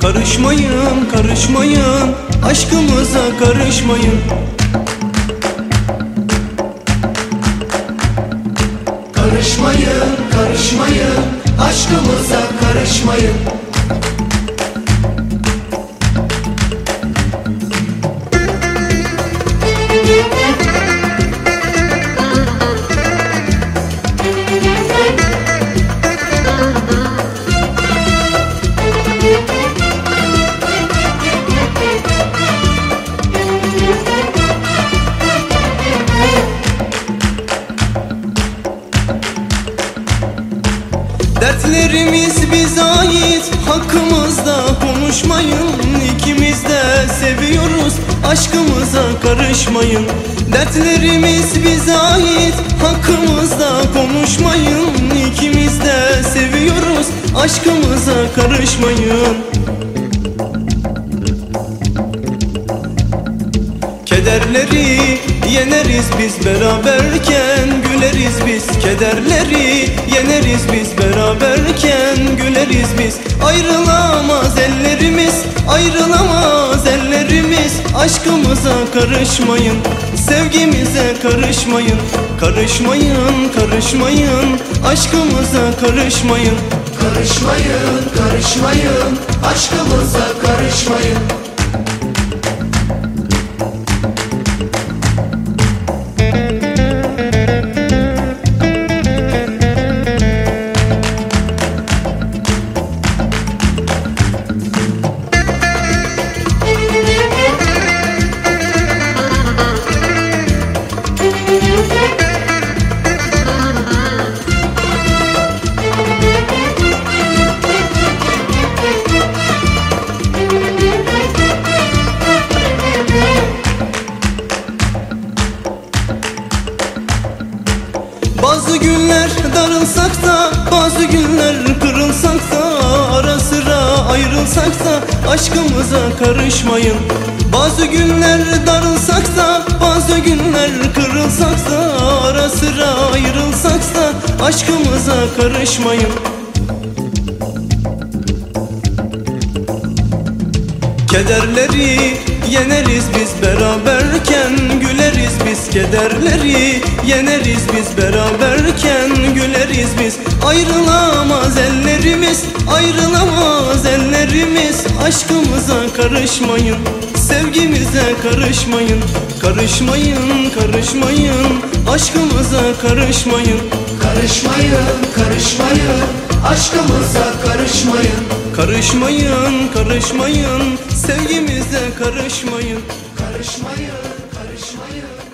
Karışmayın, karışmayın, aşkımıza karışmayın. Karışmayın, karışmayın, aşkımıza karışmayın Dertlerimiz bize ait Hakkımızda konuşmayın. İkimiz de seviyoruz Aşkımıza karışmayın. Dertlerimiz bize ait Hakkımızda konuşmayın. İkimiz de seviyoruz Aşkımıza karışmayın. Kederleri yeneriz biz beraberken. Güleriz biz kederleri yeneriz biz beraberken Güleriz biz. Ayrılamaz ellerimiz Ayrılamaz ellerimiz. Aşkımıza karışmayın Sevgimize karışmayın. Karışmayın karışmayın Aşkımıza karışmayın. Karışmayın, karışmayın, aşkımıza karışmayın Bazı günler darılsak da Bazı günler kırılsak da Ara sıra ayrılsak da Aşkımıza karışmayın. Bazı günler darılsak da Bazı günler kırılsak da Ara sıra ayrılsak da Aşkımıza karışmayın. Kederleri yeneriz kederleri yeneriz biz beraberken Güleriz biz. Ayrılamaz ellerimiz Ayrılamaz ellerimiz. Aşkımıza karışmayın Sevgimize karışmayın. Karışmayın karışmayın Aşkımıza karışmayın. Karışmayın, karışmayın, aşkımıza karışmayın. Karışmayın karışmayın Sevgimize karışmayın. Karışmayın, karışmayın